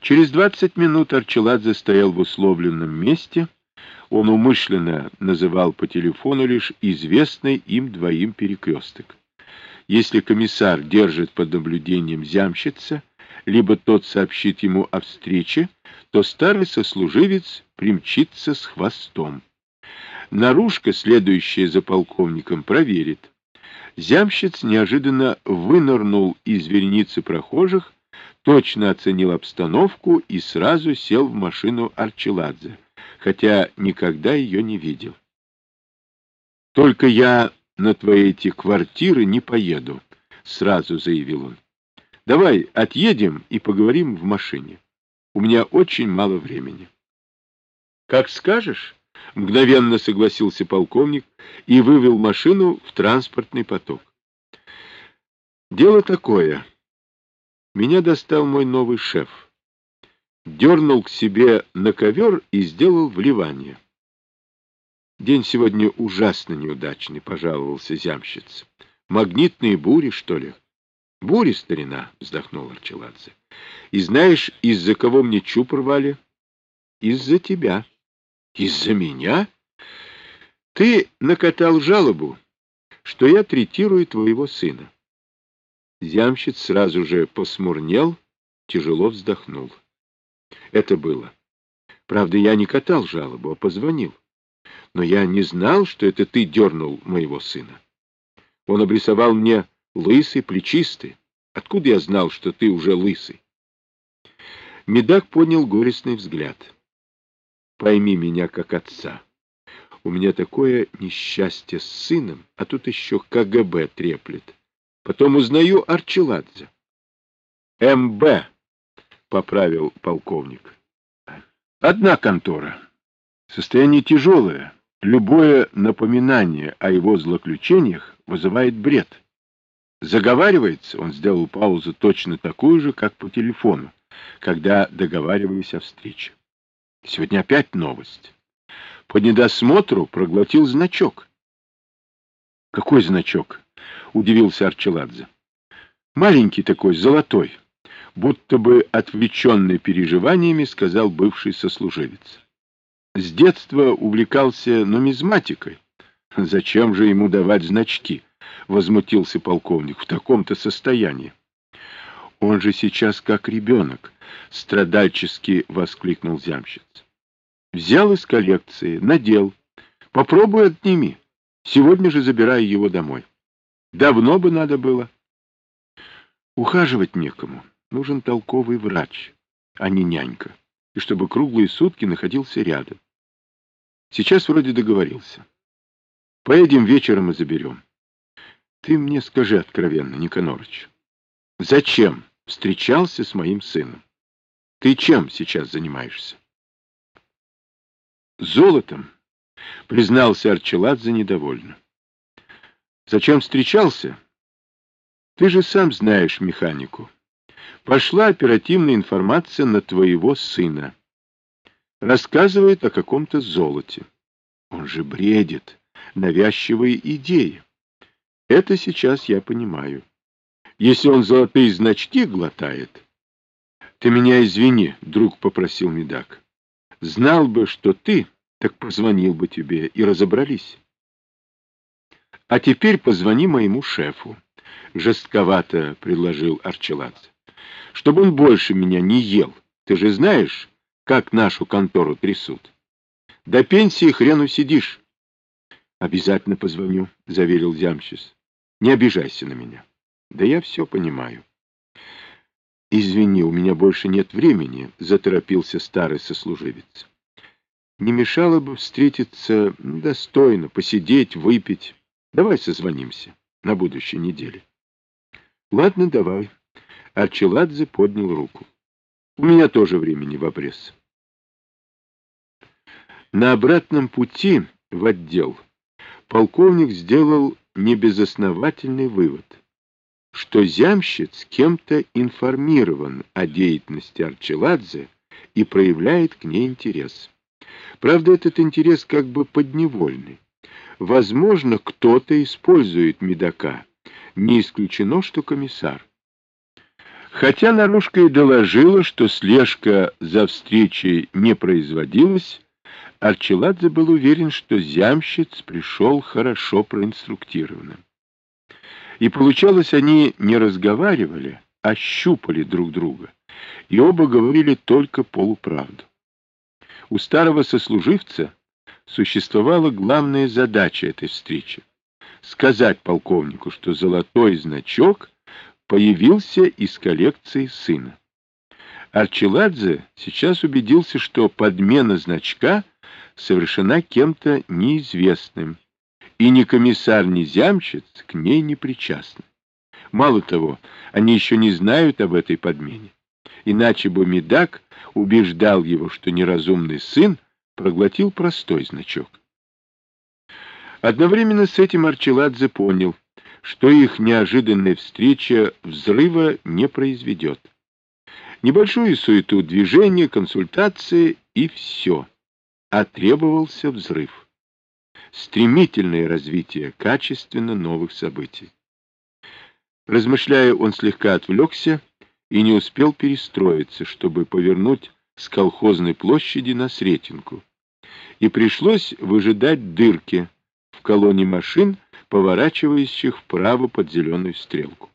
Через двадцать минут Арчеладзе стоял в условленном месте. Он умышленно называл по телефону лишь известный им двоим перекресток. Если комиссар держит под наблюдением зямщица, либо тот сообщит ему о встрече, то старый сослуживец примчится с хвостом. Наружка, следующая за полковником, проверит. Зямщиц неожиданно вынырнул из вереницы прохожих, точно оценил обстановку и сразу сел в машину Арчеладзе, хотя никогда ее не видел. «Только я на твои эти квартиры не поеду», — сразу заявил он. «Давай отъедем и поговорим в машине. У меня очень мало времени». «Как скажешь». — мгновенно согласился полковник и вывел машину в транспортный поток. «Дело такое. Меня достал мой новый шеф. Дернул к себе на ковер и сделал вливание. День сегодня ужасно неудачный, — пожаловался зямщица. Магнитные бури, что ли? Бури, старина, — вздохнул Арчеладзе. И знаешь, из-за кого мне чуп рвали? Из-за тебя. Из-за меня? Ты накатал жалобу, что я третирую твоего сына. Зямщиц сразу же посмурнел, тяжело вздохнул. Это было. Правда, я не катал жалобу, а позвонил. Но я не знал, что это ты дернул моего сына. Он обрисовал мне лысый, плечистый. Откуда я знал, что ты уже лысый? Медак поднял горестный взгляд. Пойми меня как отца. У меня такое несчастье с сыном, а тут еще КГБ треплет. Потом узнаю Арчеладзе. МБ, поправил полковник. Одна контора. Состояние тяжелое. Любое напоминание о его злоключениях вызывает бред. Заговаривается, он сделал паузу точно такую же, как по телефону, когда договаривались о встрече. Сегодня опять новость. По недосмотру проглотил значок. — Какой значок? — удивился Арчеладзе. — Маленький такой, золотой, будто бы отвлеченный переживаниями, сказал бывший сослуживец. С детства увлекался нумизматикой. Зачем же ему давать значки? — возмутился полковник. — В таком-то состоянии. Он же сейчас как ребенок, — страдальчески воскликнул зямщиц. Взял из коллекции, надел. Попробуй отними. Сегодня же забирай его домой. Давно бы надо было. Ухаживать некому. Нужен толковый врач, а не нянька. И чтобы круглые сутки находился рядом. Сейчас вроде договорился. Поедем вечером и заберем. Ты мне скажи откровенно, Никонорыч, зачем встречался с моим сыном? Ты чем сейчас занимаешься? Золотом, признался Арчеладзе недовольно. Зачем встречался? Ты же сам знаешь механику. Пошла оперативная информация на твоего сына. Рассказывает о каком-то золоте. Он же бредит. Навязчивые идеи. Это сейчас я понимаю. Если он золотые значки глотает... Ты меня извини, друг попросил Медак. Знал бы, что ты, так позвонил бы тебе и разобрались. А теперь позвони моему шефу, жестковато предложил Арчеладзе, чтобы он больше меня не ел. Ты же знаешь, как нашу контору трясут. До пенсии хрену сидишь. Обязательно позвоню, заверил Зямщис. Не обижайся на меня. Да я все понимаю. «Извини, у меня больше нет времени», — заторопился старый сослуживец. «Не мешало бы встретиться достойно, посидеть, выпить. Давай созвонимся на будущей неделе». «Ладно, давай». Арчеладзе поднял руку. «У меня тоже времени в обрез». На обратном пути в отдел полковник сделал небезосновательный вывод — что Зямщиц кем-то информирован о деятельности Арчеладзе и проявляет к ней интерес. Правда, этот интерес как бы подневольный. Возможно, кто-то использует медака. Не исключено, что комиссар. Хотя наружка и доложила, что слежка за встречей не производилась, Арчеладзе был уверен, что зямщиц пришел хорошо проинструктированным. И получалось, они не разговаривали, а щупали друг друга, и оба говорили только полуправду. У старого сослуживца существовала главная задача этой встречи — сказать полковнику, что золотой значок появился из коллекции сына. Арчеладзе сейчас убедился, что подмена значка совершена кем-то неизвестным, и ни комиссар, ни зямчиц к ней не причастны. Мало того, они еще не знают об этой подмене. Иначе бы Медак убеждал его, что неразумный сын проглотил простой значок. Одновременно с этим Арчеладзе понял, что их неожиданная встреча взрыва не произведет. Небольшую суету движения, консультации и все. А требовался взрыв. Стремительное развитие качественно новых событий. Размышляя, он слегка отвлекся и не успел перестроиться, чтобы повернуть с колхозной площади на Сретенку. И пришлось выжидать дырки в колонне машин, поворачивающих вправо под зеленую стрелку.